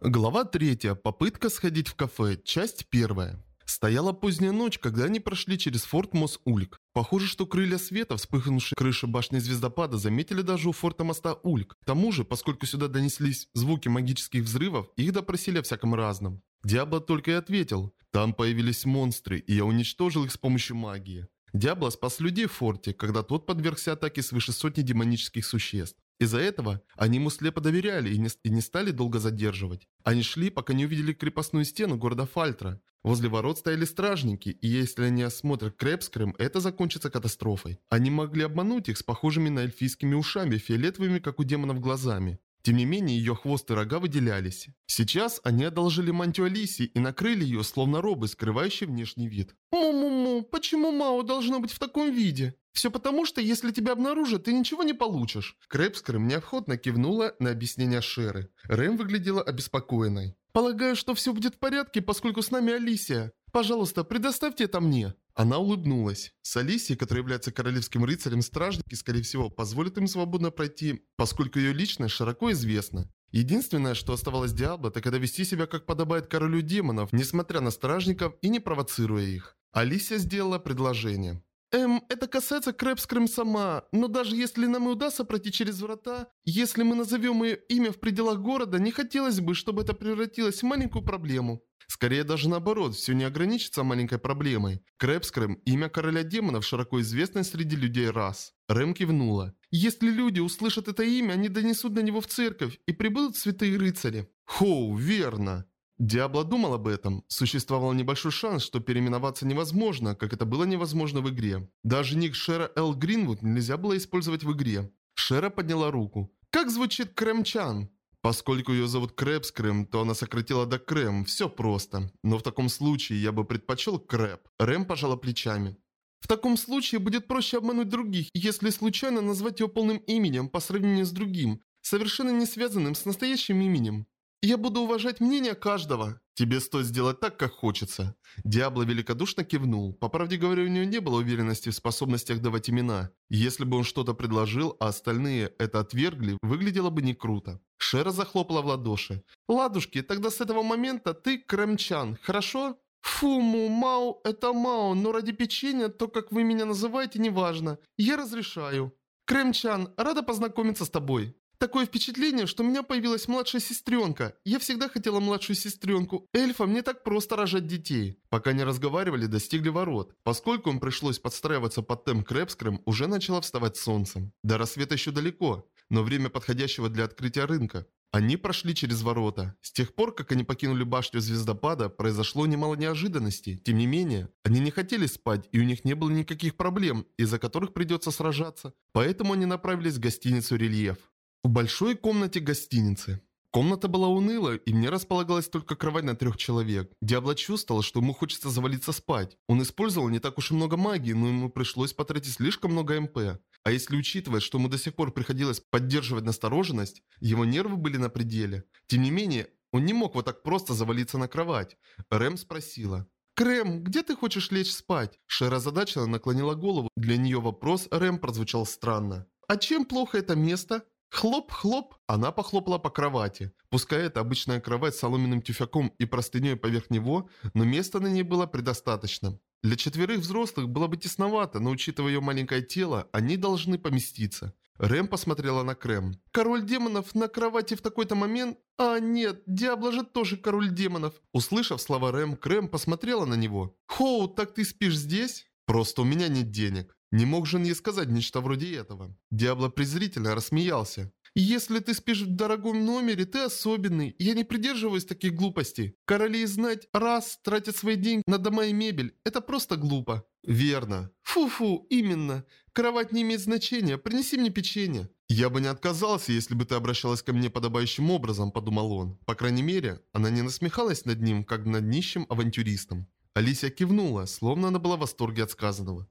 Глава 3. Попытка сходить в кафе. Часть 1. Стояла поздняя ночь, когда они прошли через форт Мос-Ульк. Похоже, что крылья света, вспыхнувшие крыши башни звездопада, заметили даже у форта моста Ульк. К тому же, поскольку сюда донеслись звуки магических взрывов, их допросили о всяком разном. Диабло только и ответил. Там появились монстры, и я уничтожил их с помощью магии. Диабло спас людей в форте, когда тот подвергся атаке свыше сотни демонических существ. Из-за этого они ему слепо доверяли и не, и не стали долго задерживать. Они шли, пока не увидели крепостную стену города Фальтра. Возле ворот стояли стражники, и если они осмотрят Крепскрым, это закончится катастрофой. Они могли обмануть их с похожими на эльфийскими ушами, фиолетовыми, как у демонов, глазами. Тем не менее, ее хвост и рога выделялись. Сейчас они одолжили мантию Алисии и накрыли ее, словно робы, скрывающие внешний вид. «Му-му-му, почему Мао должно быть в таком виде?» Все потому, что если тебя обнаружат, ты ничего не получишь. Крэпскрым неохотно кивнула на объяснение Шеры. Рэм выглядела обеспокоенной. Полагаю, что все будет в порядке, поскольку с нами Алисия. Пожалуйста, предоставьте это мне. Она улыбнулась. С Алисией, которая является королевским рыцарем, стражники, скорее всего, позволят им свободно пройти, поскольку ее личность широко известна. Единственное, что оставалось Диабло, так это вести себя как подобает королю демонов, несмотря на стражников и не провоцируя их. Алисия сделала предложение. Эм, это касается Крэпскрым сама, но даже если нам и удастся пройти через врата, если мы назовем ее имя в пределах города, не хотелось бы, чтобы это превратилось в маленькую проблему. Скорее даже наоборот, все не ограничится маленькой проблемой. Крэпскрэм – имя короля демонов, широко известное среди людей рас. Рэм кивнула. Если люди услышат это имя, они донесут на него в церковь и прибудут святые рыцари. Хоу, верно. Диабло думал об этом. Существовал небольшой шанс, что переименоваться невозможно, как это было невозможно в игре. Даже ник Шера Эл Гринвуд нельзя было использовать в игре. Шера подняла руку. «Как звучит Крэмчан?» Поскольку ее зовут Крэпс Крэм, то она сократила до Крэм, все просто. Но в таком случае я бы предпочел Крэп. Рэм пожала плечами. В таком случае будет проще обмануть других, если случайно назвать ее полным именем по сравнению с другим, совершенно не связанным с настоящим именем. Я буду уважать мнение каждого. Тебе стоит сделать так, как хочется. Диабло великодушно кивнул. По правде говоря, у него не было уверенности в способностях давать имена. Если бы он что-то предложил, а остальные это отвергли, выглядело бы не круто. Шера захлопала в ладоши. «Ладушки, тогда с этого момента ты Кремчан, хорошо?» «Фуму, Мау, это Мау, но ради печенья то, как вы меня называете, неважно. Я разрешаю». «Кремчан, рада познакомиться с тобой». Такое впечатление, что у меня появилась младшая сестренка. Я всегда хотела младшую сестренку. Эльфам не так просто рожать детей. Пока не разговаривали, достигли ворот. Поскольку им пришлось подстраиваться под темп Крэпскрым, уже начало вставать солнцем. До рассвета еще далеко, но время подходящего для открытия рынка. Они прошли через ворота. С тех пор, как они покинули башню звездопада, произошло немало неожиданностей. Тем не менее, они не хотели спать, и у них не было никаких проблем, из-за которых придется сражаться. Поэтому они направились в гостиницу «Рельеф». В большой комнате гостиницы. Комната была унылая, и мне располагалась только кровать на трех человек. Диабло чувствовал, что ему хочется завалиться спать. Он использовал не так уж и много магии, но ему пришлось потратить слишком много МП. А если учитывать, что ему до сих пор приходилось поддерживать настороженность, его нервы были на пределе. Тем не менее, он не мог вот так просто завалиться на кровать. Рэм спросила. «Крэм, где ты хочешь лечь спать?» Шера задачно наклонила голову. Для нее вопрос Рэм прозвучал странно. «А чем плохо это место?» Хлоп-хлоп, она похлопала по кровати. Пускай это обычная кровать с соломенным тюфяком и простыней поверх него, но места на ней было предостаточно. Для четверых взрослых было бы тесновато, но учитывая ее маленькое тело, они должны поместиться. Рэм посмотрела на Крэм. «Король демонов на кровати в такой-то момент? А, нет, Диабло же тоже король демонов». Услышав слова Рэм, Крэм посмотрела на него. «Хоу, так ты спишь здесь?» «Просто у меня нет денег». Не мог же ей сказать нечто вроде этого. Диабло презрительно рассмеялся. «Если ты спишь в дорогом номере, ты особенный. Я не придерживаюсь таких глупостей. Короли знать раз тратят свои деньги на дома и мебель. Это просто глупо». «Верно». «Фу-фу, именно. Кровать не имеет значения. Принеси мне печенье». «Я бы не отказался, если бы ты обращалась ко мне подобающим образом», – подумал он. По крайней мере, она не насмехалась над ним, как над нищим авантюристом. Алисия кивнула, словно она была в восторге от сказанного.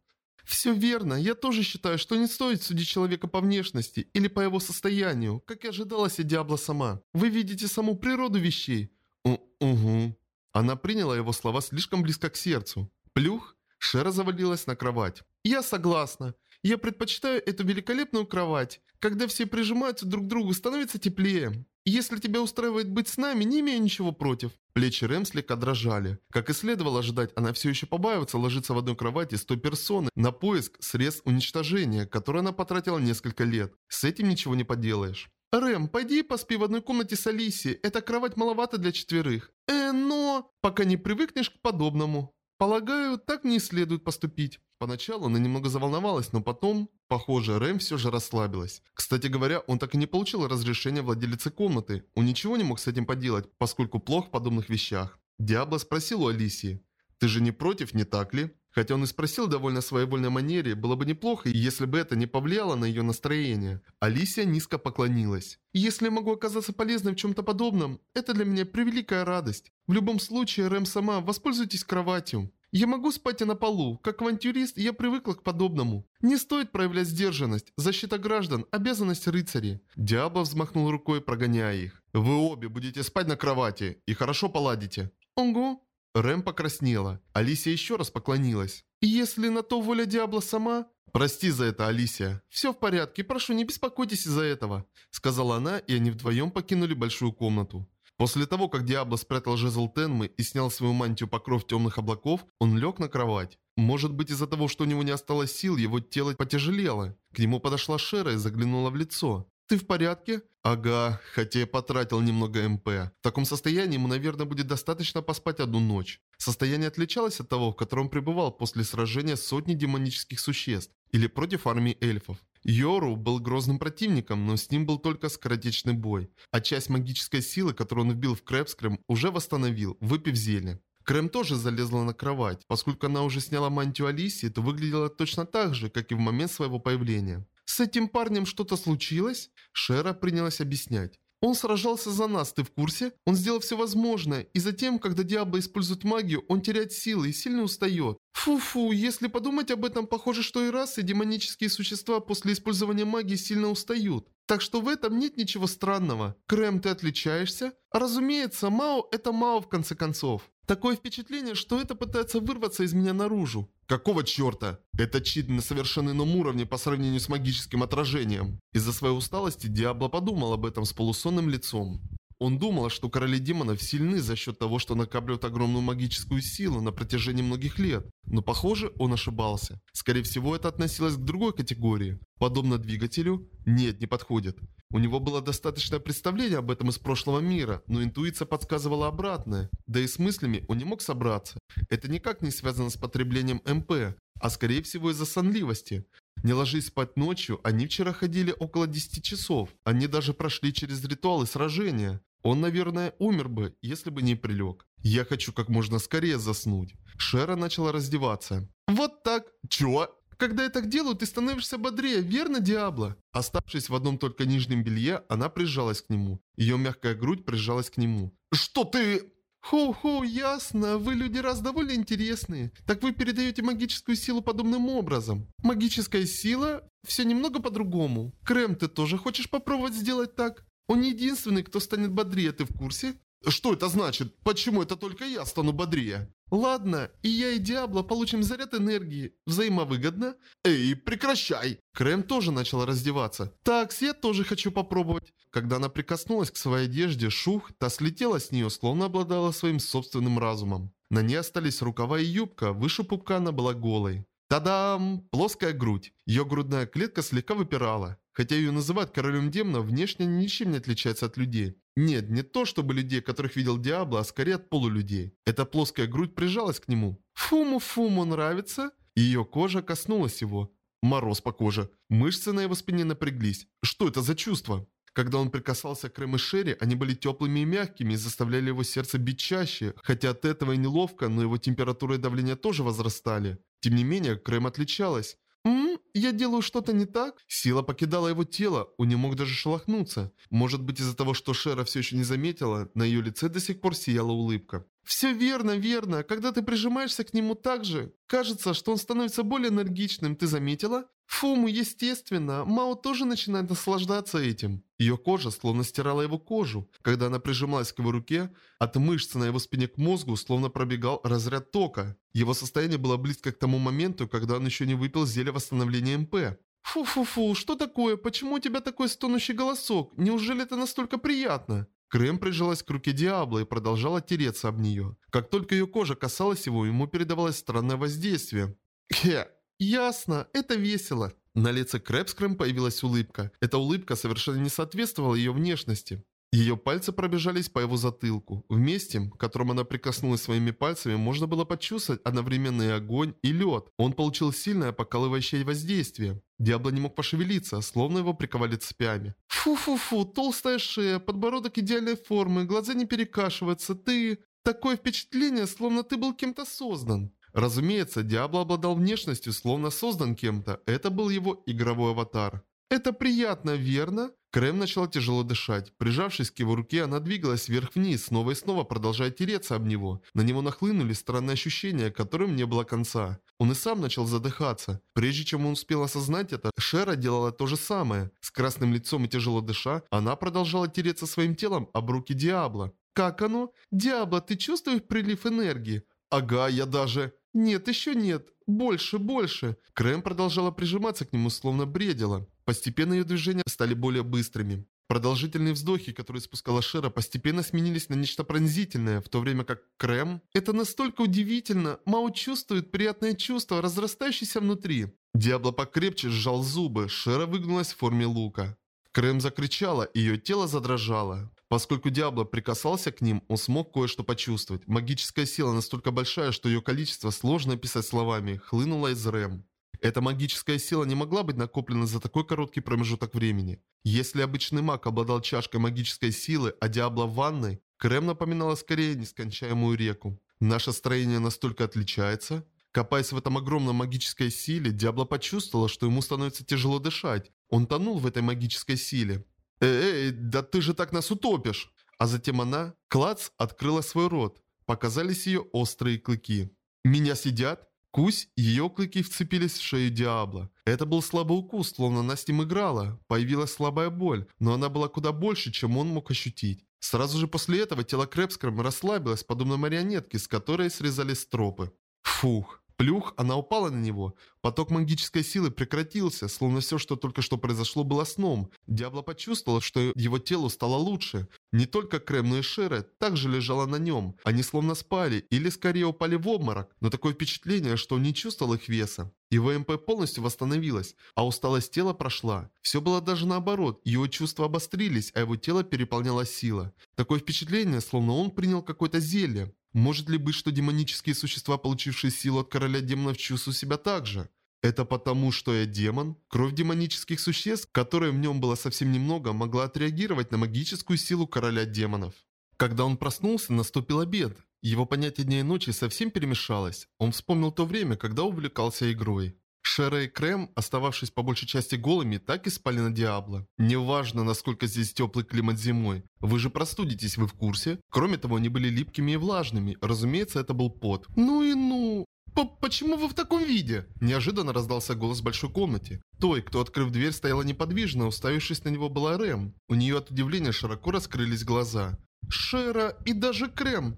«Все верно. Я тоже считаю, что не стоит судить человека по внешности или по его состоянию, как и ожидалось от Диабло сама. Вы видите саму природу вещей». У «Угу». Она приняла его слова слишком близко к сердцу. Плюх, Шера завалилась на кровать. «Я согласна. Я предпочитаю эту великолепную кровать. Когда все прижимаются друг к другу, становится теплее. Если тебя устраивает быть с нами, не имею ничего против». Плечи Рэм слегка дрожали. Как и следовало ожидать, она все еще побаивается ложиться в одной кровати с той персоной на поиск средств уничтожения, которые она потратила несколько лет. С этим ничего не поделаешь. «Рэм, пойди поспи в одной комнате с Алисией. Эта кровать маловато для четверых». «Э, но...» «Пока не привыкнешь к подобному». «Полагаю, так не следует поступить». Поначалу она немного заволновалась, но потом, похоже, Рэм все же расслабилась. Кстати говоря, он так и не получил разрешения владелицы комнаты. Он ничего не мог с этим поделать, поскольку плох в подобных вещах. Диабло спросил у Алисии, «Ты же не против, не так ли?» Хотя он и спросил довольно своевольной манере, было бы неплохо, если бы это не повлияло на ее настроение. Алисия низко поклонилась. «Если могу оказаться полезной в чем-то подобном, это для меня превеликая радость. В любом случае, Рэм сама, воспользуйтесь кроватью. Я могу спать и на полу. Как авантюрист, я привыкла к подобному. Не стоит проявлять сдержанность. Защита граждан – обязанность рыцарей». Диабло взмахнул рукой, прогоняя их. «Вы обе будете спать на кровати и хорошо поладите». «Ого, Рэм покраснела. Алисия еще раз поклонилась. «Если на то воля Диабло сама...» «Прости за это, Алисия». «Все в порядке, прошу, не беспокойтесь из-за этого», сказала она, и они вдвоем покинули большую комнату. После того, как Диабло спрятал жезл Тенмы и снял свою мантию покров темных облаков, он лег на кровать. Может быть из-за того, что у него не осталось сил, его тело потяжелело. К нему подошла Шера и заглянула в лицо. «Ты в порядке?» «Ага, хотя я потратил немного МП. В таком состоянии ему, наверное, будет достаточно поспать одну ночь». Состояние отличалось от того, в котором пребывал после сражения сотни демонических существ или против армии эльфов. Йору был грозным противником, но с ним был только скоротечный бой, а часть магической силы, которую он вбил в Крэпскрэм, уже восстановил, выпив зелье. Крэм тоже залезла на кровать. Поскольку она уже сняла мантию Алисии, то выглядела точно так же, как и в момент своего появления. «С этим парнем что-то случилось?» Шера принялась объяснять. Он сражался за нас, ты в курсе? Он сделал все возможное, и затем, когда Диабло использует магию, он теряет силы и сильно устает. Фу-фу, если подумать об этом, похоже, что и расы, демонические существа после использования магии сильно устают. Так что в этом нет ничего странного. Крэм, ты отличаешься? Разумеется, Мао это Мао в конце концов. Такое впечатление, что это пытается вырваться из меня наружу. Какого черта? Это чит на совершенно ином уровне по сравнению с магическим отражением. Из-за своей усталости Диабло подумал об этом с полусонным лицом. Он думал, что короли демонов сильны за счет того, что накапливают огромную магическую силу на протяжении многих лет. Но похоже, он ошибался. Скорее всего, это относилось к другой категории. Подобно двигателю? Нет, не подходит. У него было достаточное представление об этом из прошлого мира, но интуиция подсказывала обратное. Да и с мыслями он не мог собраться. Это никак не связано с потреблением МП, а скорее всего из-за сонливости. Не ложись спать ночью, они вчера ходили около 10 часов. Они даже прошли через ритуалы сражения. Он, наверное, умер бы, если бы не прилег. Я хочу как можно скорее заснуть. Шера начала раздеваться. Вот так. Чё? Когда я так делаю, ты становишься бодрее, верно, Диабло? Оставшись в одном только нижнем белье, она прижалась к нему. Ее мягкая грудь прижалась к нему. Что ты... Хо-хо, ясно, вы люди раз довольно интересные. Так вы передаете магическую силу подобным образом. Магическая сила? Все немного по-другому. Крем, ты тоже хочешь попробовать сделать так? Он не единственный, кто станет бодрее, ты в курсе? Что это значит? Почему это только я стану бодрее? Ладно, и я и Диабло получим заряд энергии. Взаимовыгодно? Эй, прекращай! Крем тоже начал раздеваться. Так, я тоже хочу попробовать. Когда она прикоснулась к своей одежде, шух, та слетела с нее, словно обладала своим собственным разумом. На ней остались рукава и юбка, выше пупка она была голой. Та-дам! Плоская грудь. Ее грудная клетка слегка выпирала. Хотя ее называют королем демонов, внешне ничем не отличается от людей. Нет, не то чтобы людей, которых видел Диабло, а скорее от полулюдей. Эта плоская грудь прижалась к нему. Фуму-фуму нравится? Ее кожа коснулась его. Мороз по коже. Мышцы на его спине напряглись. Что это за чувство? Когда он прикасался к Рэм и Шерри, они были теплыми и мягкими и заставляли его сердце бить чаще, хотя от этого и неловко, но его температура и давление тоже возрастали. Тем не менее, Крэм отличалась. «М? Я делаю что-то не так?» Сила покидала его тело, он не мог даже шелохнуться. Может быть из-за того, что Шера все еще не заметила, на ее лице до сих пор сияла улыбка. «Все верно, верно. Когда ты прижимаешься к нему так же, кажется, что он становится более энергичным, ты заметила? Фуму, естественно, Мао тоже начинает наслаждаться этим». Ее кожа словно стирала его кожу. Когда она прижималась к его руке, от мышцы на его спине к мозгу словно пробегал разряд тока. Его состояние было близко к тому моменту, когда он еще не выпил зелье восстановления МП. Фу-фу-фу, что такое? Почему у тебя такой стонущий голосок? Неужели это настолько приятно? Крем прижалась к руке Диабло и продолжала тереться об нее. Как только ее кожа касалась его, ему передавалось странное воздействие. Хе, ясно, это весело. На лице Крэпскрэм появилась улыбка. Эта улыбка совершенно не соответствовала ее внешности. Ее пальцы пробежались по его затылку. В месте, к которому она прикоснулась своими пальцами, можно было почувствовать одновременно и огонь, и лед. Он получил сильное покалывающее воздействие. Диабло не мог пошевелиться, словно его приковали цепями. Фу-фу-фу, толстая шея, подбородок идеальной формы, глаза не перекашиваются, ты... Такое впечатление, словно ты был кем-то создан. Разумеется, Диабло обладал внешностью, словно создан кем-то. Это был его игровой аватар. «Это приятно, верно?» Крем начала тяжело дышать. Прижавшись к его руке, она двигалась вверх-вниз, снова и снова продолжая тереться об него. На него нахлынули странные ощущения, которым не было конца. Он и сам начал задыхаться. Прежде чем он успел осознать это, Шера делала то же самое. С красным лицом и тяжело дыша, она продолжала тереться своим телом об руки Диабло. «Как оно? Диабло, ты чувствуешь прилив энергии?» «Ага, я даже...» «Нет, еще нет. Больше, больше». Крем продолжала прижиматься к нему, словно бредила. Постепенно ее движения стали более быстрыми. Продолжительные вздохи, которые спускала Шера, постепенно сменились на нечто пронзительное, в то время как Крем... Это настолько удивительно. Мао чувствует приятное чувство, разрастающееся внутри. Диабло покрепче сжал зубы, Шера выгнулась в форме лука. Крем закричала, ее тело задрожало. Поскольку Диабло прикасался к ним, он смог кое-что почувствовать. Магическая сила настолько большая, что ее количество сложно описать словами, хлынула из Рэм. Эта магическая сила не могла быть накоплена за такой короткий промежуток времени. Если обычный маг обладал чашкой магической силы, а Диабло ванной, Крем напоминала скорее нескончаемую реку. Наше строение настолько отличается. Копаясь в этом огромном магической силе, Диабло почувствовала, что ему становится тяжело дышать. Он тонул в этой магической силе. «Эй, да ты же так нас утопишь!» А затем она, клац, открыла свой рот. Показались ее острые клыки. «Меня сидят?» Кусь, ее клыки вцепились в шею Диабло. Это был слабый укус, словно она с ним играла. Появилась слабая боль, но она была куда больше, чем он мог ощутить. Сразу же после этого тело Крэпскрэм расслабилось, подобно марионетке, с которой срезались стропы. Фух. Плюх, она упала на него. Поток магической силы прекратился, словно все, что только что произошло, было сном. Диабло почувствовал, что его телу стало лучше. Не только Крем, но и Шера также лежала на нем. Они словно спали, или скорее упали в обморок, но такое впечатление, что он не чувствовал их веса. Его МП полностью восстановилась, а усталость тела прошла. Все было даже наоборот, его чувства обострились, а его тело переполняла сила. Такое впечатление, словно он принял какое-то зелье. Может ли быть, что демонические существа, получившие силу от короля демонов, чувствуют себя так же? Это потому, что я демон? Кровь демонических существ, которой в нем было совсем немного, могла отреагировать на магическую силу короля демонов. Когда он проснулся, наступил обед. Его понятие дня и ночи совсем перемешалось. Он вспомнил то время, когда увлекался игрой. Шера и Крем, остававшись по большей части голыми, так и спали на Диабло. Неважно, насколько здесь теплый климат зимой. Вы же простудитесь, вы в курсе? Кроме того, они были липкими и влажными. Разумеется, это был пот. Ну и ну... П «Почему вы в таком виде?» Неожиданно раздался голос в большой комнате. Той, кто, открыв дверь, стояла неподвижно, уставившись на него, была Рэм. У нее от удивления широко раскрылись глаза. «Шера и даже Крем!»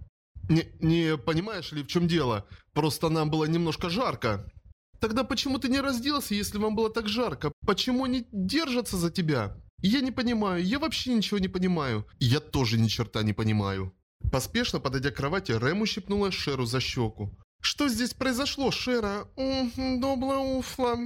«Не, не понимаешь ли, в чем дело? Просто нам было немножко жарко!» Тогда почему ты не разделся, если вам было так жарко? Почему они держатся за тебя? Я не понимаю, я вообще ничего не понимаю. Я тоже ни черта не понимаю. Поспешно подойдя к кровати, Рэм ущипнула Шеру за щеку. Что здесь произошло, Шера? Добла уфла.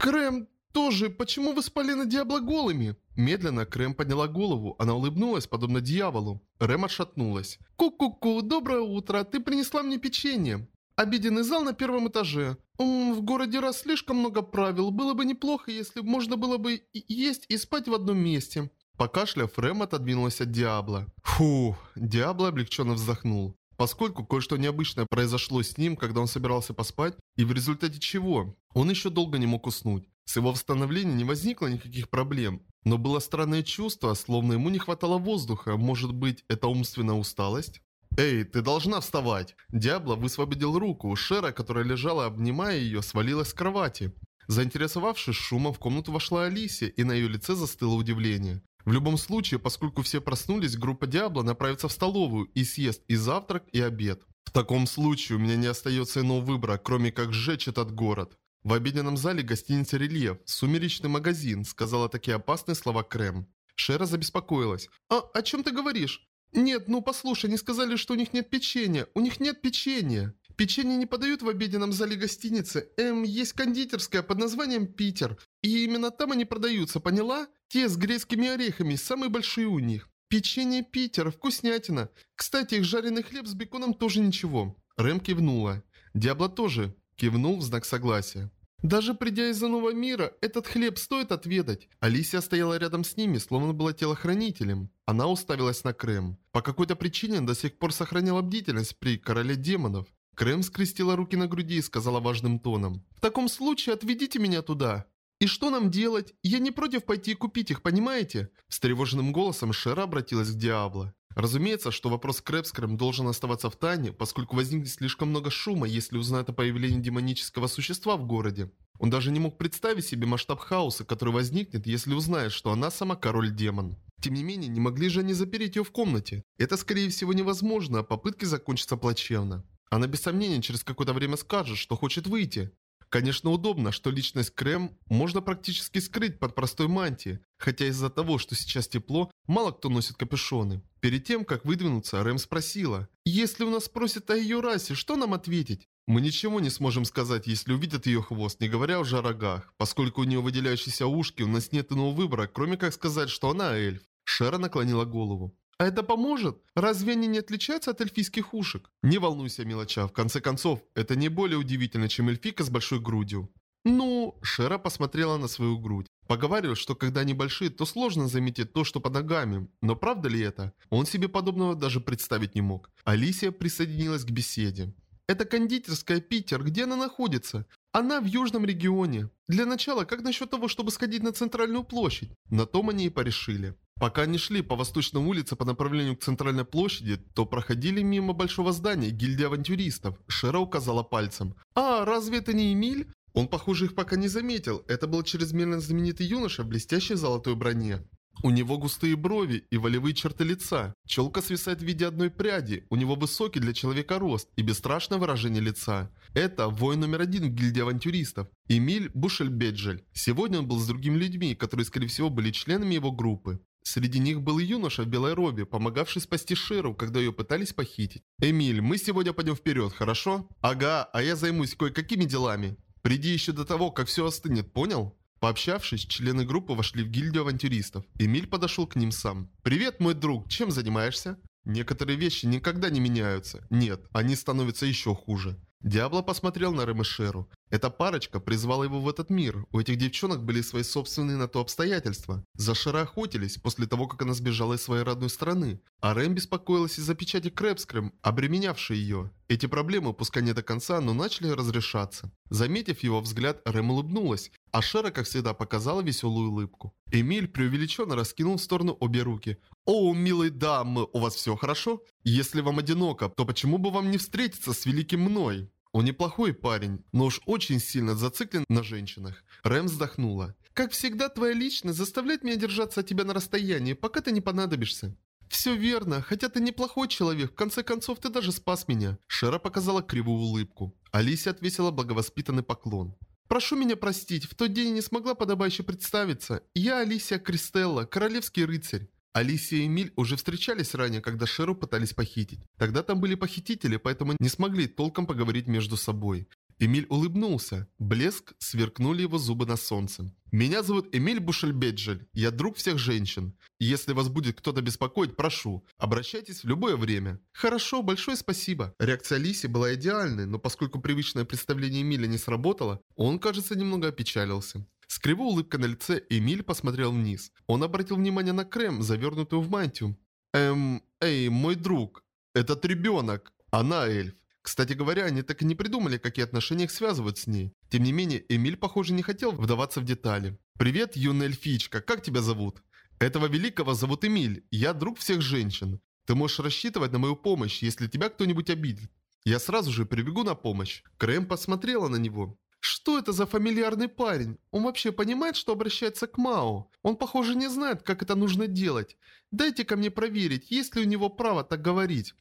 Крем, тоже, почему вы спали на Диабло голыми? Медленно Крем подняла голову, она улыбнулась, подобно дьяволу. Рэм отшатнулась. Ку-ку-ку, доброе утро, ты принесла мне печенье. Обеденный зал на первом этаже. В городе раз слишком много правил. Было бы неплохо, если можно было бы есть и спать в одном месте. Покашляв, Рэм отодвинулась от Диабло. Фу, Диабло облегченно вздохнул. Поскольку кое-что необычное произошло с ним, когда он собирался поспать, и в результате чего он еще долго не мог уснуть. С его восстановлением не возникло никаких проблем, но было странное чувство, словно ему не хватало воздуха, может быть, это умственная усталость? «Эй, ты должна вставать!» Диабло высвободил руку. Шера, которая лежала, обнимая ее, свалилась с кровати. Заинтересовавшись шумом, в комнату вошла Алисия, и на ее лице застыло удивление. В любом случае, поскольку все проснулись, группа Диабло направится в столовую и съест и завтрак, и обед. В таком случае у меня не остается иного выбора, кроме как сжечь этот город. В обеденном зале гостиницы «Рельеф», «Сумеречный магазин», сказала такие опасные слова Крем. Шера забеспокоилась. «А о чем ты говоришь?» «Нет, ну послушай, они сказали, что у них нет печенья. У них нет печенья. Печенье не подают в обеденном зале гостиницы. Эм, есть кондитерская под названием «Питер». И именно там они продаются, поняла? Те с грецкими орехами, самые большие у них. Печенье Питер, вкуснятина. Кстати, их жареный хлеб с беконом тоже ничего». Рэм кивнула. Диабло тоже кивнул в знак согласия. Даже придя из иного мира, этот хлеб стоит отведать. Алисия стояла рядом с ними, словно была телохранителем. Она уставилась на Крем. По какой-то причине до сих пор сохраняла бдительность при короле демонов. Крем скрестила руки на груди и сказала важным тоном. «В таком случае отведите меня туда». «И что нам делать? Я не против пойти и купить их, понимаете?» С тревожным голосом Шера обратилась к Диабло. Разумеется, что вопрос Крэпскрэм должен оставаться в тайне, поскольку возникнет слишком много шума, если узнают о появлении демонического существа в городе. Он даже не мог представить себе масштаб хаоса, который возникнет, если узнает, что она сама король-демон. Тем не менее, не могли же они запереть ее в комнате. Это, скорее всего, невозможно, а попытки закончатся плачевно. Она без сомнения через какое-то время скажет, что хочет выйти. Конечно, удобно, что личность Крем можно практически скрыть под простой мантией, хотя из-за того, что сейчас тепло, мало кто носит капюшоны. Перед тем, как выдвинуться, Рэм спросила, «Если у нас спросят о ее расе, что нам ответить?» Мы ничего не сможем сказать, если увидят ее хвост, не говоря уже о рогах. Поскольку у нее выделяющиеся ушки, у нас нет иного выбора, кроме как сказать, что она эльф. Шера наклонила голову. А это поможет? Разве они не отличаются от эльфийских ушек? Не волнуйся, мелоча, в конце концов, это не более удивительно, чем эльфика с большой грудью. Ну, Шера посмотрела на свою грудь. Поговаривают, что когда они большие, то сложно заметить то, что под ногами. Но правда ли это? Он себе подобного даже представить не мог. Алисия присоединилась к беседе. Это кондитерская Питер, где она находится? Она в южном регионе. Для начала, как насчет того, чтобы сходить на центральную площадь? На том они и порешили. Пока они шли по восточной улице по направлению к центральной площади, то проходили мимо большого здания гильдии авантюристов. Шера указала пальцем. «А, разве это не Эмиль?» Он, похоже, их пока не заметил. Это был чрезмерно знаменитый юноша в блестящей золотой броне. У него густые брови и волевые черты лица. Челка свисает в виде одной пряди. У него высокий для человека рост и бесстрашное выражение лица. Это воин номер один в гильдии авантюристов. Эмиль Бушельбеджель. Сегодня он был с другими людьми, которые, скорее всего, были членами его группы. Среди них был юноша в белой робе, помогавший спасти Шеру, когда ее пытались похитить. «Эмиль, мы сегодня пойдем вперед, хорошо?» «Ага, а я займусь кое-какими делами. Приди еще до того, как все остынет, понял?» Пообщавшись, члены группы вошли в гильдию авантюристов. Эмиль подошел к ним сам. «Привет, мой друг, чем занимаешься?» Некоторые вещи никогда не меняются. Нет, они становятся еще хуже. Диабло посмотрел на Рэм и Шеру. Эта парочка призвала его в этот мир. У этих девчонок были свои собственные на то обстоятельства. За Шера охотились после того, как она сбежала из своей родной страны. А Рэм беспокоилась из-за печати Крэпскрэм, обременявшей ее. Эти проблемы, пускай не до конца, но начали разрешаться. Заметив его взгляд, Рэм улыбнулась, а Шера, как всегда, показала веселую улыбку. Эмиль преувеличенно раскинул в сторону обе руки. «О, милые дамы, у вас все хорошо? Если вам одиноко, то почему бы вам не встретиться с великим мной?» Он неплохой парень, но уж очень сильно зациклен на женщинах. Рэм вздохнула. «Как всегда, твоя личность заставляет меня держаться от тебя на расстоянии, пока ты не понадобишься». «Все верно, хотя ты неплохой человек, в конце концов ты даже спас меня». Шера показала кривую улыбку. Алисия отвесила благовоспитанный поклон. «Прошу меня простить, в тот день я не смогла подобающе представиться. Я Алисия Кристелла, королевский рыцарь. Алисия и Эмиль уже встречались ранее, когда Шеру пытались похитить. Тогда там были похитители, поэтому не смогли толком поговорить между собой. Эмиль улыбнулся. Блеск сверкнули его зубы на солнце. «Меня зовут Эмиль Бушельбеджель. Я друг всех женщин. Если вас будет кто-то беспокоить, прошу, обращайтесь в любое время». «Хорошо, большое спасибо». Реакция Алиси была идеальной, но поскольку привычное представление Эмиля не сработало, он, кажется, немного опечалился. С кривой улыбкой на лице Эмиль посмотрел вниз. Он обратил внимание на крем, завернутую в мантию. «Эм, эй, мой друг, этот ребенок, она эльф. Кстати говоря, они так и не придумали, какие отношения их связывают с ней. Тем не менее, Эмиль, похоже, не хотел вдаваться в детали. «Привет, юная эльфичка, как тебя зовут?» «Этого великого зовут Эмиль, я друг всех женщин. Ты можешь рассчитывать на мою помощь, если тебя кто-нибудь обидит. Я сразу же прибегу на помощь». Крэм посмотрела на него. Что это за фамильярный парень? Он вообще понимает, что обращается к Мао? Он, похоже, не знает, как это нужно делать. дайте ко мне проверить, есть ли у него право так говорить.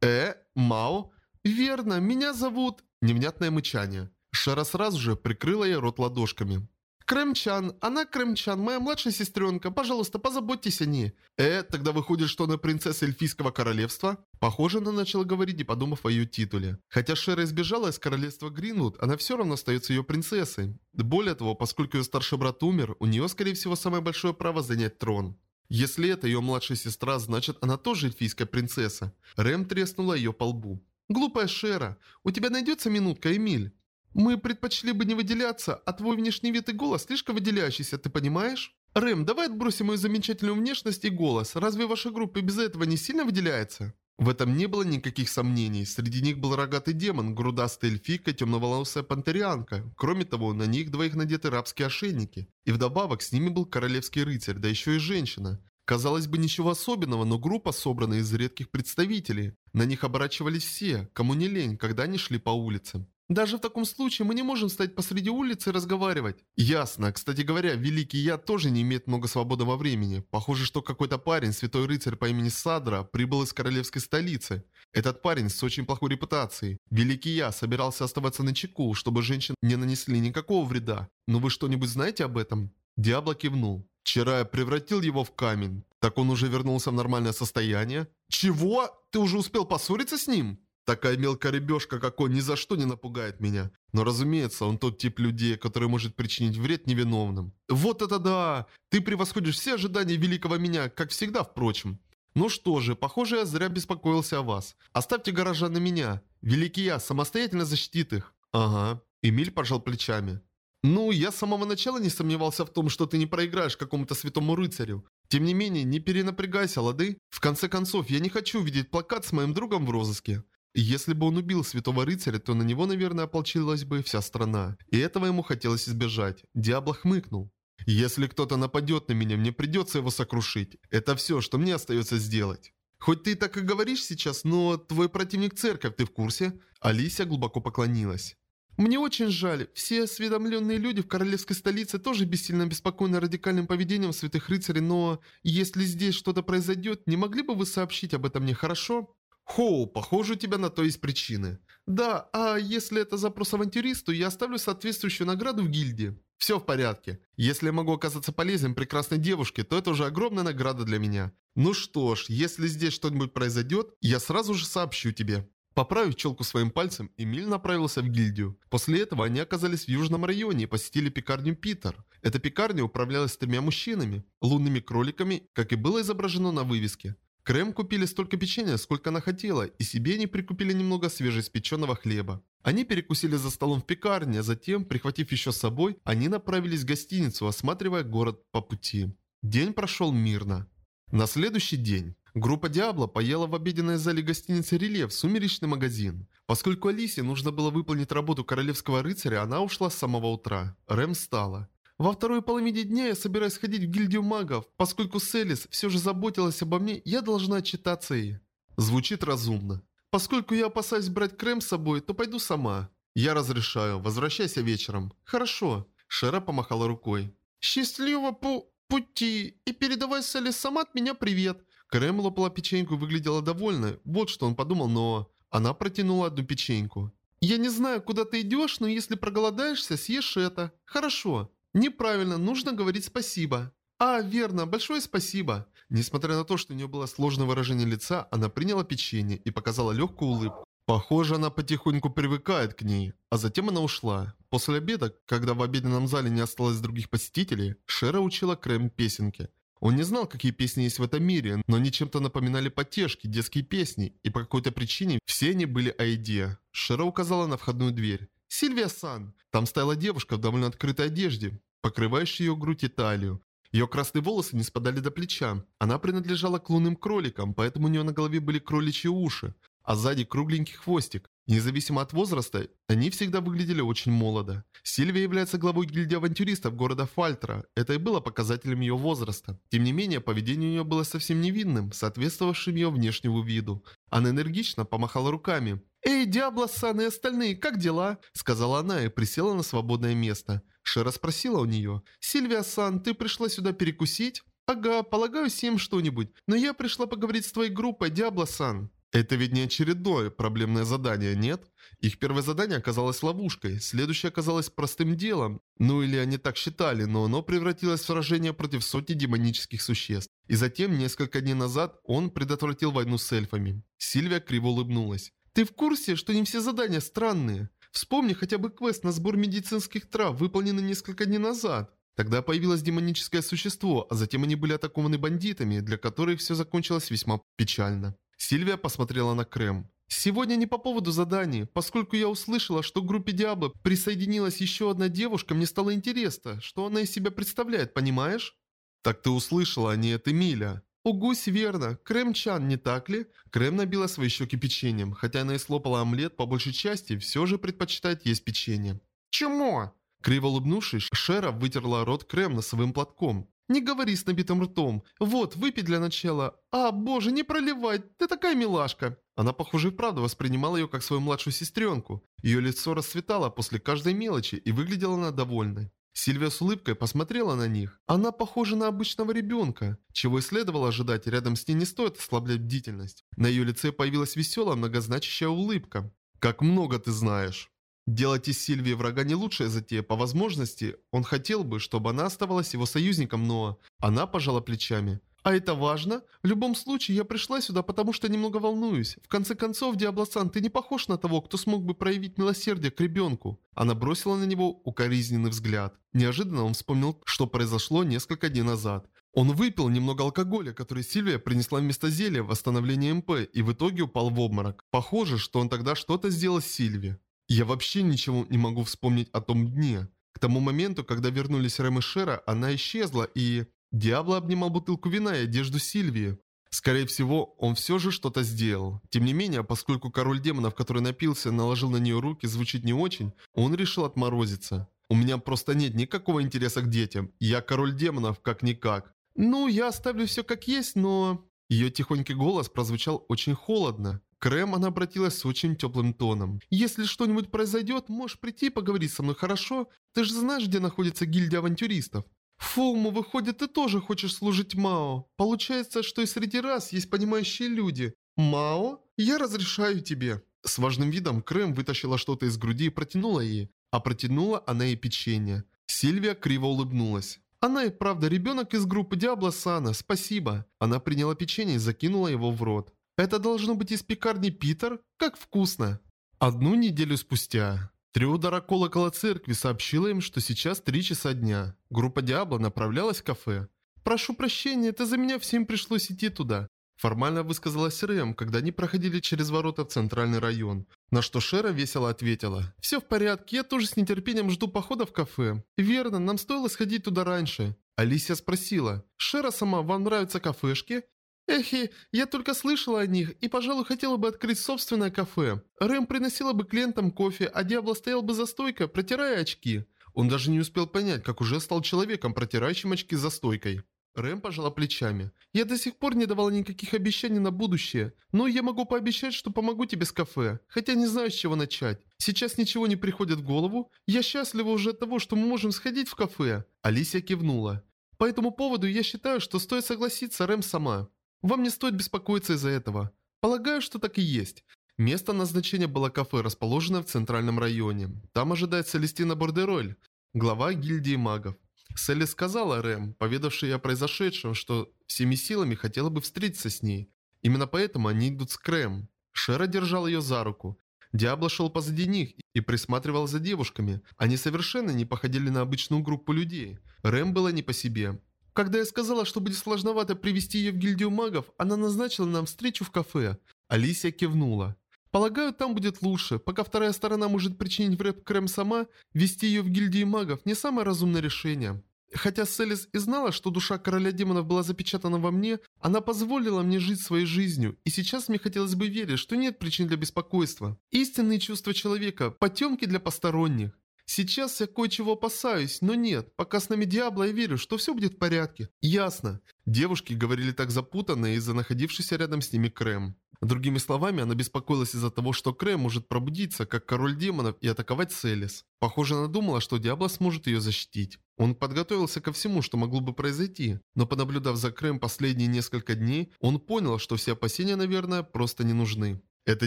Э, Мао? Верно, меня зовут... Невнятное мычание. Шара сразу же прикрыла ей рот ладошками. Крымчан, она Крымчан, моя младшая сестренка, пожалуйста, позаботьтесь о ней. Э, тогда выходит, что она принцесса эльфийского королевства? Похоже, она начала говорить, не подумав о ее титуле. Хотя Шера избежала из королевства Гринвуд, она все равно остается ее принцессой. Более того, поскольку ее старший брат умер, у нее, скорее всего, самое большое право занять трон. Если это ее младшая сестра, значит, она тоже эльфийская принцесса. Рэм треснула ее по лбу. «Глупая Шера, у тебя найдется минутка, Эмиль?» Мы предпочли бы не выделяться, а твой внешний вид и голос слишком выделяющийся, ты понимаешь? Рэм, давай отбросим мою замечательную внешность и голос. Разве ваша группа без этого не сильно выделяется? В этом не было никаких сомнений. Среди них был рогатый демон, грудастая эльфийка, темноволосая пантерианка. Кроме того, на них двоих надеты рабские ошейники. И вдобавок с ними был королевский рыцарь, да еще и женщина. Казалось бы, ничего особенного, но группа собрана из редких представителей. На них оборачивались все, кому не лень, когда они шли по улицам. Даже в таком случае мы не можем стоять посреди улицы и разговаривать. Ясно. Кстати говоря, Великий Я тоже не имеет много свободного времени. Похоже, что какой-то парень, святой рыцарь по имени Садра, прибыл из королевской столицы. Этот парень с очень плохой репутацией. Великий Я собирался оставаться на чеку, чтобы женщин не нанесли никакого вреда. Но вы что-нибудь знаете об этом? Диабло кивнул. Вчера я превратил его в камень. Так он уже вернулся в нормальное состояние? Чего? Ты уже успел поссориться с ним? Такая мелкая рыбешка, как он, ни за что не напугает меня. Но разумеется, он тот тип людей, который может причинить вред невиновным. Вот это да! Ты превосходишь все ожидания великого меня, как всегда, впрочем. Ну что же, похоже, я зря беспокоился о вас. Оставьте гаража на меня. Великий я самостоятельно защитит их. Ага. Эмиль пожал плечами. Ну, я с самого начала не сомневался в том, что ты не проиграешь какому-то святому рыцарю. Тем не менее, не перенапрягайся, лады? В конце концов, я не хочу видеть плакат с моим другом в розыске. Если бы он убил святого рыцаря, то на него, наверное, ополчилась бы вся страна. И этого ему хотелось избежать. Диабло хмыкнул. «Если кто-то нападет на меня, мне придется его сокрушить. Это все, что мне остается сделать». «Хоть ты так и говоришь сейчас, но твой противник церковь, ты в курсе?» Алисия глубоко поклонилась. «Мне очень жаль. Все осведомленные люди в королевской столице тоже бессильно обеспокоены радикальным поведением святых рыцарей, но если здесь что-то произойдет, не могли бы вы сообщить об этом мне, хорошо?» Хоу, похоже, у тебя на то есть причины. Да, а если это запрос авантюристу, я оставлю соответствующую награду в гильдии. Все в порядке. Если я могу оказаться полезным прекрасной девушке, то это уже огромная награда для меня. Ну что ж, если здесь что-нибудь произойдет, я сразу же сообщу тебе. Поправив челку своим пальцем, Эмиль направился в гильдию. После этого они оказались в южном районе и посетили пекарню Питер. Эта пекарня управлялась тремя мужчинами, лунными кроликами, как и было изображено на вывеске. Крем купили столько печенья, сколько она хотела, и себе они прикупили немного свежеиспеченного хлеба. Они перекусили за столом в пекарне, а затем, прихватив еще с собой, они направились в гостиницу, осматривая город по пути. День прошел мирно. На следующий день. Группа Диабло поела в обеденной зале гостиницы «Рельеф» сумеречный магазин. Поскольку Алисе нужно было выполнить работу королевского рыцаря, она ушла с самого утра. Рэм встала. Во второй половине дня я собираюсь ходить в гильдию магов. Поскольку Селис все же заботилась обо мне, я должна отчитаться ей. Звучит разумно. Поскольку я опасаюсь брать крем с собой, то пойду сама. Я разрешаю. Возвращайся вечером. Хорошо. Шера помахала рукой. Счастливого пу пути. И передавай Селис сама от меня привет. Крем лопала печеньку и выглядела довольной. Вот что он подумал, но... Она протянула одну печеньку. «Я не знаю, куда ты идешь, но если проголодаешься, съешь это. Хорошо». Неправильно, нужно говорить спасибо. А, верно, большое спасибо. Несмотря на то, что у нее было сложное выражение лица, она приняла печенье и показала легкую улыбку. Похоже, она потихоньку привыкает к ней. А затем она ушла. После обеда, когда в обеденном зале не осталось других посетителей, Шера учила Крем песенки. Он не знал, какие песни есть в этом мире, но они чем-то напоминали потешки, детские песни, и по какой-то причине все они были о еде. Шера указала на входную дверь. Сильвия Сан. Там стояла девушка в довольно открытой одежде, покрывающей ее грудь и талию. Ее красные волосы не спадали до плеча. Она принадлежала к лунным кроликам, поэтому у нее на голове были кроличьи уши, а сзади кругленький хвостик. Независимо от возраста, они всегда выглядели очень молодо. Сильвия является главой гильдии авантюристов города Фальтра. Это и было показателем ее возраста. Тем не менее, поведение у нее было совсем невинным, соответствовавшим ее внешнему виду. Она энергично помахала руками. «Эй, Диабло-сан и остальные, как дела?» Сказала она и присела на свободное место. Шера спросила у нее. «Сильвия-сан, ты пришла сюда перекусить?» «Ага, полагаю, съем что-нибудь. Но я пришла поговорить с твоей группой, Диабло-сан». Это ведь не очередное проблемное задание, нет? Их первое задание оказалось ловушкой, следующее оказалось простым делом. Ну или они так считали, но оно превратилось в сражение против сотни демонических существ. И затем, несколько дней назад, он предотвратил войну с эльфами. Сильвия криво улыбнулась. «Ты в курсе, что не все задания странные? Вспомни хотя бы квест на сбор медицинских трав, выполненный несколько дней назад. Тогда появилось демоническое существо, а затем они были атакованы бандитами, для которых все закончилось весьма печально. Сильвия посмотрела на Крем. «Сегодня не по поводу заданий. Поскольку я услышала, что к группе Диабло присоединилась еще одна девушка, мне стало интересно, что она из себя представляет, понимаешь?» «Так ты услышала, а не это Миля». «Угусь, верно. Крем-чан, не так ли?» Крем набила свои щеки печеньем. Хотя она и слопала омлет, по большей части все же предпочитает есть печенье. «Чему?» Криво улыбнувшись, Шера вытерла рот крем носовым платком. Не говори с набитым ртом. Вот, выпей для начала. А, боже, не проливай, ты такая милашка. Она, похоже, и правда воспринимала ее как свою младшую сестренку. Ее лицо расцветало после каждой мелочи, и выглядела она довольной. Сильвия с улыбкой посмотрела на них. Она похожа на обычного ребенка. Чего и следовало ожидать, рядом с ней не стоит ослаблять бдительность. На ее лице появилась веселая, многозначащая улыбка. «Как много ты знаешь!» Делать из Сильвии врага не лучшая затея. По возможности, он хотел бы, чтобы она оставалась его союзником, но... Она пожала плечами. А это важно? В любом случае, я пришла сюда, потому что немного волнуюсь. В конце концов, Диаблосан, ты не похож на того, кто смог бы проявить милосердие к ребенку. Она бросила на него укоризненный взгляд. Неожиданно он вспомнил, что произошло несколько дней назад. Он выпил немного алкоголя, который Сильвия принесла вместо зелья восстановления МП, и в итоге упал в обморок. Похоже, что он тогда что-то сделал с Сильви. Я вообще ничего не могу вспомнить о том дне. К тому моменту, когда вернулись Рэм и Шера, она исчезла, и... Диабло обнимал бутылку вина и одежду Сильвии. Скорее всего, он все же что-то сделал. Тем не менее, поскольку король демонов, который напился, наложил на нее руки, звучит не очень, он решил отморозиться. У меня просто нет никакого интереса к детям. Я король демонов, как-никак. Ну, я оставлю все как есть, но... Ее тихонький голос прозвучал очень холодно. Крем она обратилась с очень теплым тоном. «Если что-нибудь произойдет, можешь прийти и поговорить со мной, хорошо? Ты же знаешь, где находится гильдия авантюристов?» «Фоуму, выходит, ты тоже хочешь служить Мао. Получается, что и среди раз есть понимающие люди. Мао? Я разрешаю тебе». С важным видом Крем вытащила что-то из груди и протянула ей. А протянула она ей печенье. Сильвия криво улыбнулась. Она и правда ребенок из группы Диабло Сана, спасибо. Она приняла печенье и закинула его в рот. Это должно быть из пекарни Питер? Как вкусно! Одну неделю спустя. Три удара колокола церкви сообщила им, что сейчас три часа дня. Группа Диабло направлялась в кафе. «Прошу прощения, это за меня всем пришлось идти туда». Формально высказалась Рэм, когда они проходили через ворота в центральный район. На что Шера весело ответила. «Все в порядке, я тоже с нетерпением жду похода в кафе. Верно, нам стоило сходить туда раньше». Алисия спросила. «Шера сама, вам нравятся кафешки?» Эхи, я только слышала о них и, пожалуй, хотела бы открыть собственное кафе. Рэм приносила бы клиентам кофе, а Диабло стоял бы за стойкой, протирая очки. Он даже не успел понять, как уже стал человеком, протирающим очки за стойкой. Рэм пожала плечами. «Я до сих пор не давала никаких обещаний на будущее, но я могу пообещать, что помогу тебе с кафе, хотя не знаю, с чего начать. Сейчас ничего не приходит в голову. Я счастлива уже от того, что мы можем сходить в кафе». Алисия кивнула. «По этому поводу я считаю, что стоит согласиться Рэм сама». Вам не стоит беспокоиться из-за этого. Полагаю, что так и есть. Место назначения было кафе, расположенное в центральном районе. Там ожидает Селестина Бордероль, глава гильдии магов. Селли сказала Рэм, поведавшей о произошедшем, что всеми силами хотела бы встретиться с ней. Именно поэтому они идут с Крэм. Шера держал ее за руку. Диабло шел позади них и присматривал за девушками. Они совершенно не походили на обычную группу людей. Рэм было не по себе. Когда я сказала, что будет сложновато привести ее в гильдию магов, она назначила нам встречу в кафе. Алисия кивнула. Полагаю, там будет лучше. Пока вторая сторона может причинить вред Крем сама, вести ее в гильдии магов не самое разумное решение. Хотя Селис и знала, что душа короля демонов была запечатана во мне, она позволила мне жить своей жизнью, и сейчас мне хотелось бы верить, что нет причин для беспокойства. Истинные чувства человека – потемки для посторонних. Сейчас я кое-чего опасаюсь, но нет. Пока с нами Диабло, я верю, что все будет в порядке. Ясно. Девушки говорили так запутанно из-за находившейся рядом с ними Крем. Другими словами, она беспокоилась из-за того, что Крэм может пробудиться, как король демонов, и атаковать Селис. Похоже, она думала, что Диабло сможет ее защитить. Он подготовился ко всему, что могло бы произойти, но понаблюдав за Крэм последние несколько дней, он понял, что все опасения, наверное, просто не нужны. Эта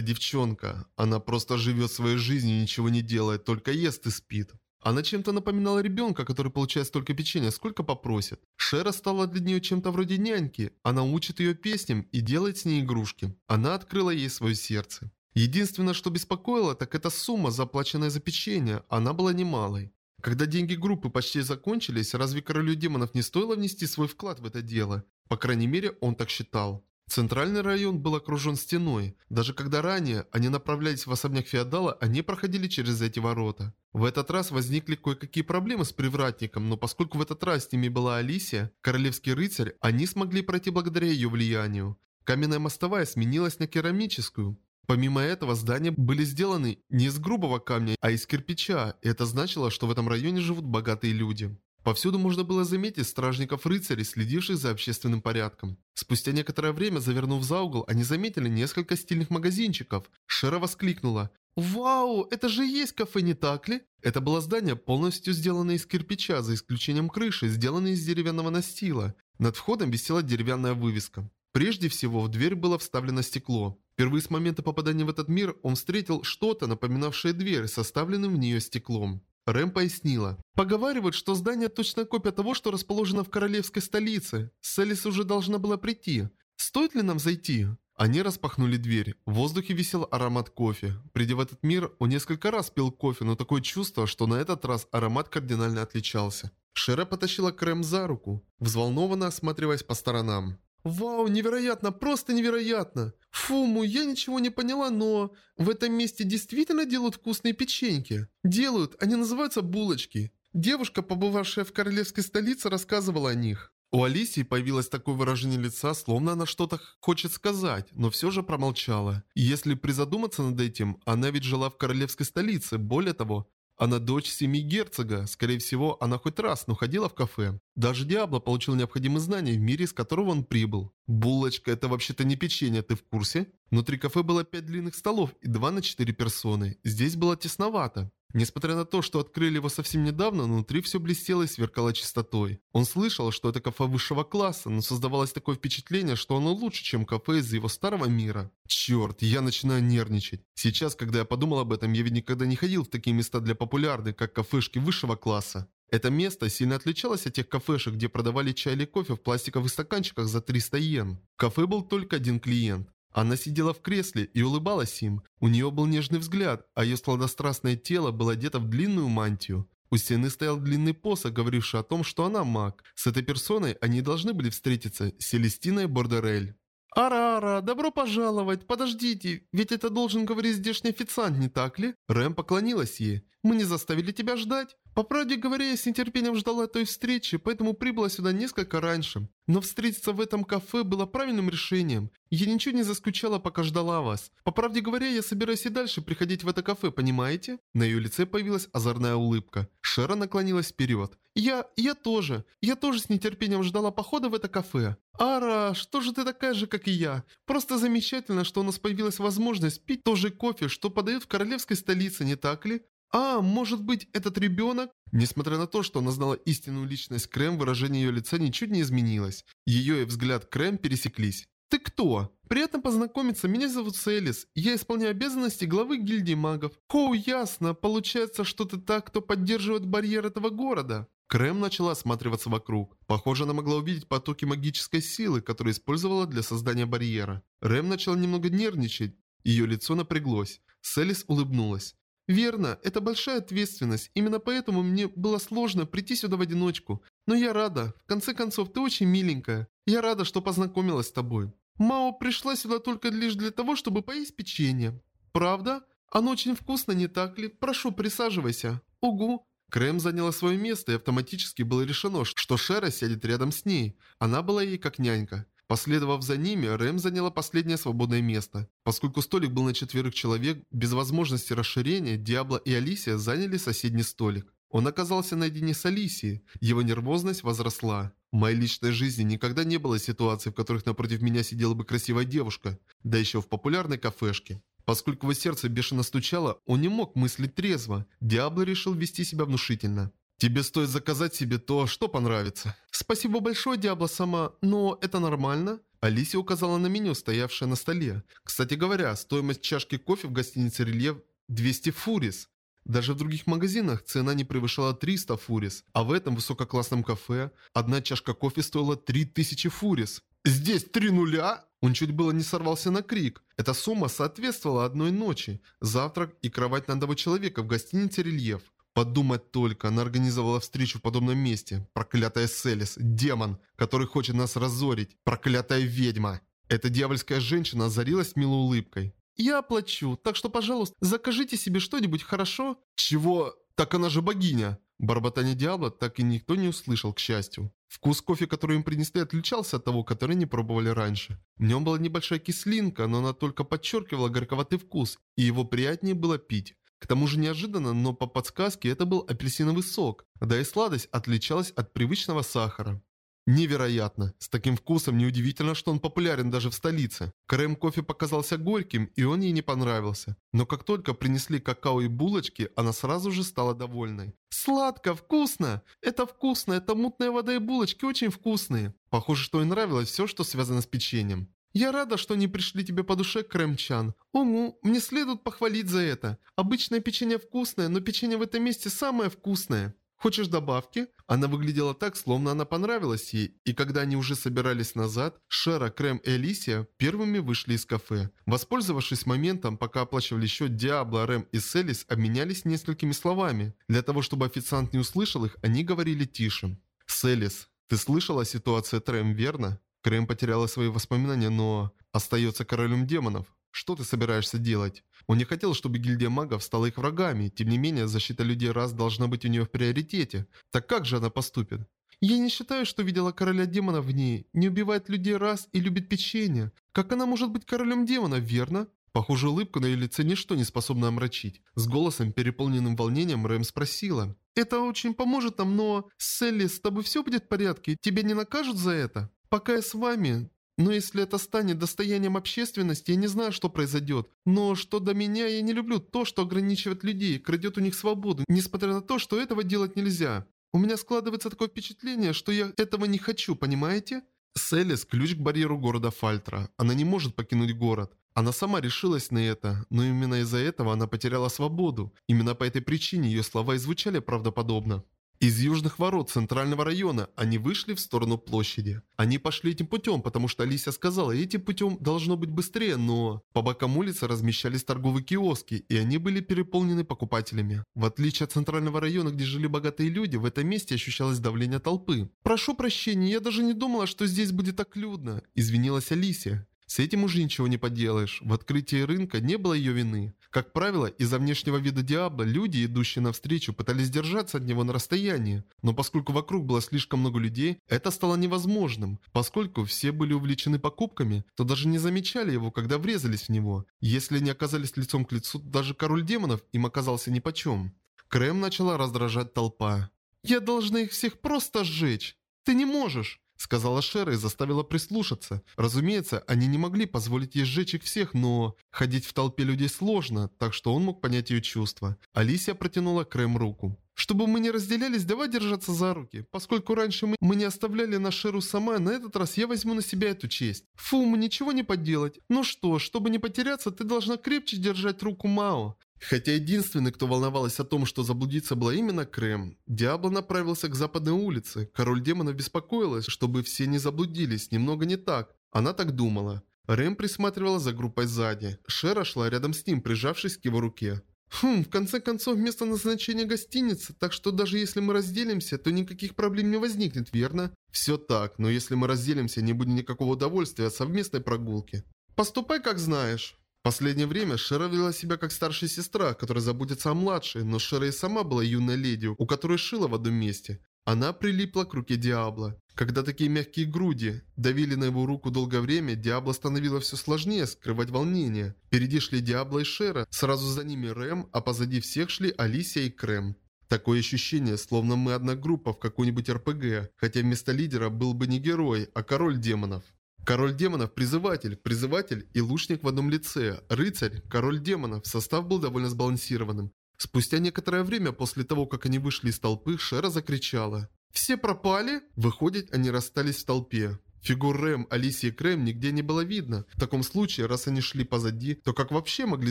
девчонка, она просто живет своей жизнью ничего не делает, только ест и спит. Она чем-то напоминала ребенка, который получает столько печенья, сколько попросит. Шера стала для нее чем-то вроде няньки. Она учит ее песням и делает с ней игрушки. Она открыла ей свое сердце. Единственное, что беспокоило, так это сумма, заплаченная за печенье. Она была немалой. Когда деньги группы почти закончились, разве королю демонов не стоило внести свой вклад в это дело? По крайней мере, он так считал. Центральный район был окружен стеной. Даже когда ранее они направлялись в особняк феодала, они проходили через эти ворота. В этот раз возникли кое-какие проблемы с привратником, но поскольку в этот раз с ними была Алисия, королевский рыцарь, они смогли пройти благодаря ее влиянию. Каменная мостовая сменилась на керамическую. Помимо этого, здания были сделаны не из грубого камня, а из кирпича, и это значило, что в этом районе живут богатые люди. Повсюду можно было заметить стражников-рыцарей, следивших за общественным порядком. Спустя некоторое время, завернув за угол, они заметили несколько стильных магазинчиков. Шера воскликнула. «Вау, это же есть кафе, не так ли?» Это было здание, полностью сделанное из кирпича, за исключением крыши, сделанной из деревянного настила. Над входом висела деревянная вывеска. Прежде всего, в дверь было вставлено стекло. Впервые с момента попадания в этот мир он встретил что-то, напоминавшее дверь, составленным в нее стеклом. Рэм пояснила. Поговаривают, что здание точно копия того, что расположено в королевской столице. Селис уже должна была прийти. Стоит ли нам зайти? Они распахнули дверь. В воздухе висел аромат кофе. Придя в этот мир, он несколько раз пил кофе, но такое чувство, что на этот раз аромат кардинально отличался. Шера потащила Крэм за руку, взволнованно осматриваясь по сторонам. «Вау, невероятно, просто невероятно! Фуму, я ничего не поняла, но... В этом месте действительно делают вкусные печеньки? Делают, они называются булочки. Девушка, побывавшая в королевской столице, рассказывала о них. У Алисии появилось такое выражение лица, словно она что-то хочет сказать, но все же промолчала. Если призадуматься над этим, она ведь жила в королевской столице, более того, она дочь семьи герцога. Скорее всего, она хоть раз, но ходила в кафе. Даже Диабло получил необходимые знания в мире, из которого он прибыл. Булочка – это вообще-то не печенье, ты в курсе? Внутри кафе было пять длинных столов и два на четыре персоны. Здесь было тесновато. Несмотря на то, что открыли его совсем недавно, внутри все блестело и сверкало чистотой. Он слышал, что это кафе высшего класса, но создавалось такое впечатление, что оно лучше, чем кафе из его старого мира. Черт, я начинаю нервничать. Сейчас, когда я подумал об этом, я ведь никогда не ходил в такие места для популярных, как кафешки высшего класса. Это место сильно отличалось от тех кафешек, где продавали чай или кофе в пластиковых стаканчиках за 300 йен. В кафе был только один клиент. Она сидела в кресле и улыбалась им. У нее был нежный взгляд, а ее сладострастное тело было одето в длинную мантию. У стены стоял длинный посох, говоривший о том, что она маг. С этой персоной они должны были встретиться, Селестиной Бордерель. «Ара-ара, добро пожаловать, подождите, ведь это должен говорить здешний официант, не так ли?» Рэм поклонилась ей. «Мы не заставили тебя ждать?» По правде говоря, я с нетерпением ждала той встречи, поэтому прибыла сюда несколько раньше. Но встретиться в этом кафе было правильным решением. Я ничего не заскучала, пока ждала вас. По правде говоря, я собираюсь и дальше приходить в это кафе, понимаете? На ее лице появилась озорная улыбка. Шера наклонилась вперед. Я... я тоже. Я тоже с нетерпением ждала похода в это кафе. Ара, что же ты такая же, как и я? Просто замечательно, что у нас появилась возможность пить тоже кофе, что подают в королевской столице, не так ли? «А, может быть, этот ребенок?» Несмотря на то, что она знала истинную личность Крэм, выражение ее лица ничуть не изменилось. Ее и взгляд Крэм пересеклись. «Ты кто?» «Приятно познакомиться, меня зовут Селис. Я исполняю обязанности главы гильдии магов». «О, ясно. Получается, что ты так, кто поддерживает барьер этого города». Крэм начала осматриваться вокруг. Похоже, она могла увидеть потоки магической силы, которые использовала для создания барьера. Рэм начала немного нервничать. Ее лицо напряглось. Селис улыбнулась. «Верно, это большая ответственность, именно поэтому мне было сложно прийти сюда в одиночку. Но я рада, в конце концов, ты очень миленькая. Я рада, что познакомилась с тобой. Мао пришла сюда только лишь для того, чтобы поесть печенье. Правда? Оно очень вкусно, не так ли? Прошу, присаживайся. Угу». Крэм заняла свое место и автоматически было решено, что Шера сядет рядом с ней. Она была ей как нянька. Последовав за ними, Рэм заняла последнее свободное место. Поскольку столик был на четверых человек, без возможности расширения, Диабло и Алисия заняли соседний столик. он оказался наедине с Алисией. Его нервозность возросла. В моей личной жизни никогда не было ситуаций, в которых напротив меня сидела бы красивая девушка, да еще в популярной кафешке. Поскольку его сердце бешено стучало, он не мог мыслить трезво. Диабло решил вести себя внушительно. Тебе стоит заказать себе то, что понравится. Спасибо большое, Диабло сама, но это нормально? Алисия указала на меню, стоявшее на столе. Кстати говоря, стоимость чашки кофе в гостинице «Рельеф» 200 фурис. Даже в других магазинах цена не превышала 300 фурис, а в этом высококлассном кафе одна чашка кофе стоила 3000 фурис. Здесь три нуля? Он чуть было не сорвался на крик. Эта сумма соответствовала одной ночи, завтрак и кровать на одного человека в гостинице «Рельеф». Подумать только, она организовала встречу в подобном месте. Проклятая Селис, демон, который хочет нас разорить. Проклятая ведьма. Эта дьявольская женщина озарилась милой улыбкой. «Я оплачу, так что, пожалуйста, закажите себе что-нибудь, хорошо?» «Чего? Так она же богиня!» Барботание Диабло так и никто не услышал, к счастью. Вкус кофе, который им принесли, отличался от того, который не пробовали раньше. В нем была небольшая кислинка, но она только подчеркивала горьковатый вкус, и его приятнее было пить. К тому же неожиданно, но по подсказке это был апельсиновый сок, да и сладость отличалась от привычного сахара. Невероятно. С таким вкусом неудивительно, что он популярен даже в столице. Крем-кофе показался горьким, и он ей не понравился. Но как только принесли какао и булочки, она сразу же стала довольной. «Сладко, вкусно! Это вкусно, это мутная вода и булочки очень вкусные!» Похоже, что ей нравилось все, что связано с печеньем. «Я рада, что они пришли тебе по душе, Крэмчан. Ому, мне следует похвалить за это. Обычное печенье вкусное, но печенье в этом месте самое вкусное». «Хочешь добавки?» Она выглядела так, словно она понравилась ей, и когда они уже собирались назад, Шера, Крэм и Алисия первыми вышли из кафе. Воспользовавшись моментом, пока оплачивали счет, Диабло, Рэм и Селис обменялись несколькими словами. Для того, чтобы официант не услышал их, они говорили тише. «Селис, ты слышала о ситуации Трэм, верно?» Крэм потеряла свои воспоминания, но остается королем демонов. Что ты собираешься делать? Он не хотел, чтобы гильдия магов стала их врагами. Тем не менее, защита людей раз должна быть у нее в приоритете. Так как же она поступит? Я не считаю, что видела короля демонов в ней. Не убивает людей раз и любит печенье. Как она может быть королем демонов, верно? Похоже, улыбку на ее лице ничто не способно омрачить. С голосом, переполненным волнением, Рэм спросила. «Это очень поможет нам, но... Селли, с тобой все будет в порядке? Тебя не накажут за это?» Пока я с вами. Но если это станет достоянием общественности, я не знаю, что произойдет. Но что до меня, я не люблю то, что ограничивает людей, крадет у них свободу, несмотря на то, что этого делать нельзя. У меня складывается такое впечатление, что я этого не хочу, понимаете? Селис – ключ к барьеру города Фальтра. Она не может покинуть город. Она сама решилась на это, но именно из-за этого она потеряла свободу. Именно по этой причине ее слова и звучали правдоподобно. Из южных ворот центрального района они вышли в сторону площади. Они пошли этим путем, потому что Алисия сказала, этим путем должно быть быстрее, но... По бокам улицы размещались торговые киоски, и они были переполнены покупателями. В отличие от центрального района, где жили богатые люди, в этом месте ощущалось давление толпы. «Прошу прощения, я даже не думала, что здесь будет так людно», – извинилась Алисия. С этим уже ничего не поделаешь. В открытии рынка не было ее вины. Как правило, из-за внешнего вида Диабло люди, идущие навстречу, пытались держаться от него на расстоянии. Но поскольку вокруг было слишком много людей, это стало невозможным. Поскольку все были увлечены покупками, то даже не замечали его, когда врезались в него. Если они оказались лицом к лицу, даже король демонов им оказался нипочем. Крем начала раздражать толпа. «Я должна их всех просто сжечь! Ты не можешь!» Сказала Шера и заставила прислушаться. Разумеется, они не могли позволить ей сжечь их всех, но... Ходить в толпе людей сложно, так что он мог понять ее чувства. Алисия протянула Крэм руку. Чтобы мы не разделялись, давай держаться за руки. Поскольку раньше мы, мы не оставляли на Шеру сама, на этот раз я возьму на себя эту честь. Фу, мы ничего не поделать. Ну что, чтобы не потеряться, ты должна крепче держать руку Мао. Хотя единственный, кто волновалась о том, что заблудиться была именно Крем, Диабло направился к западной улице. Король демонов беспокоилась, чтобы все не заблудились, немного не так. Она так думала. Рэм присматривала за группой сзади. Шера шла рядом с ним, прижавшись к его руке. «Хм, в конце концов, место назначения гостиницы, так что даже если мы разделимся, то никаких проблем не возникнет, верно?» «Все так, но если мы разделимся, не будет никакого удовольствия от совместной прогулки». «Поступай, как знаешь». Последнее время Шера вела себя как старшая сестра, которая заботится о младшей, но Шера и сама была юной леди, у которой шила в одном месте. Она прилипла к руке Диабло. Когда такие мягкие груди давили на его руку долгое время, Диабло становилось все сложнее скрывать волнение. Впереди шли Диабло и Шера, сразу за ними Рэм, а позади всех шли Алисия и Крем. Такое ощущение, словно мы одна группа в какой-нибудь РПГ, хотя вместо лидера был бы не герой, а король демонов. Король демонов – призыватель, призыватель и лучник в одном лице, рыцарь, король демонов. Состав был довольно сбалансированным. Спустя некоторое время после того, как они вышли из толпы, Шера закричала. «Все пропали?» Выходит, они расстались в толпе. Фигур Рэм, Алисии и Крэм нигде не было видно. В таком случае, раз они шли позади, то как вообще могли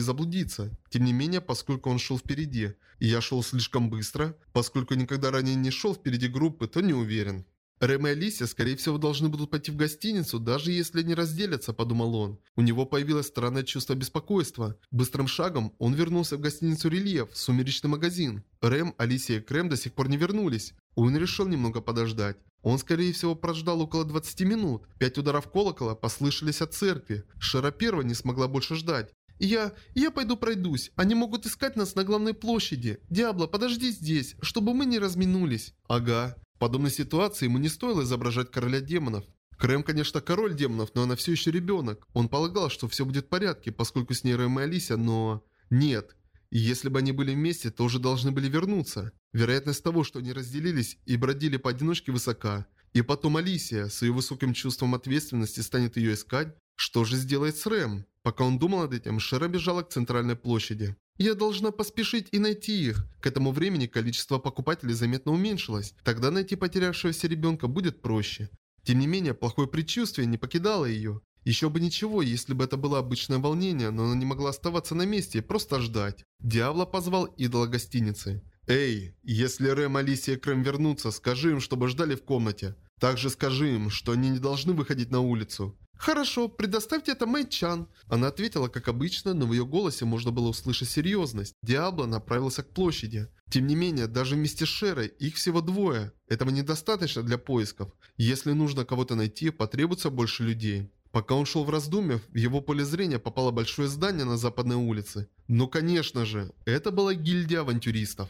заблудиться? Тем не менее, поскольку он шел впереди, и я шел слишком быстро, поскольку никогда ранее не шел впереди группы, то не уверен. Рэм и Алисия, скорее всего, должны будут пойти в гостиницу, даже если они разделятся, подумал он. У него появилось странное чувство беспокойства. Быстрым шагом он вернулся в гостиницу «Рельеф», сумеречный магазин. Рэм, Алисия и Крэм до сих пор не вернулись. Он решил немного подождать. Он, скорее всего, прождал около 20 минут. Пять ударов колокола послышались от церкви. Шера первая не смогла больше ждать. «Я... я пойду пройдусь. Они могут искать нас на главной площади. Диабло, подожди здесь, чтобы мы не разминулись». «Ага». В подобной ситуации ему не стоило изображать короля демонов. Крэм, конечно, король демонов, но она все еще ребенок. Он полагал, что все будет в порядке, поскольку с ней Рэм и Алисия, но... Нет. И если бы они были вместе, то уже должны были вернуться. Вероятность того, что они разделились и бродили поодиночке высока. И потом Алисия с ее высоким чувством ответственности станет ее искать. Что же сделает с Рэм? Пока он думал над этим, Шера бежала к центральной площади. «Я должна поспешить и найти их». К этому времени количество покупателей заметно уменьшилось. Тогда найти потерявшегося ребенка будет проще. Тем не менее, плохое предчувствие не покидало ее. Еще бы ничего, если бы это было обычное волнение, но она не могла оставаться на месте и просто ждать. Диабло позвал идола гостиницы. «Эй, если Рэм, Алисия и Крэм вернутся, скажи им, чтобы ждали в комнате. Также скажи им, что они не должны выходить на улицу». «Хорошо, предоставьте это Мэй-чан». Она ответила, как обычно, но в ее голосе можно было услышать серьезность. Диабло направился к площади. Тем не менее, даже вместе с Шерой их всего двое. Этого недостаточно для поисков. Если нужно кого-то найти, потребуется больше людей. Пока он шел в раздумьях, в его поле зрения попало большое здание на западной улице. Но, конечно же, это была гильдия авантюристов.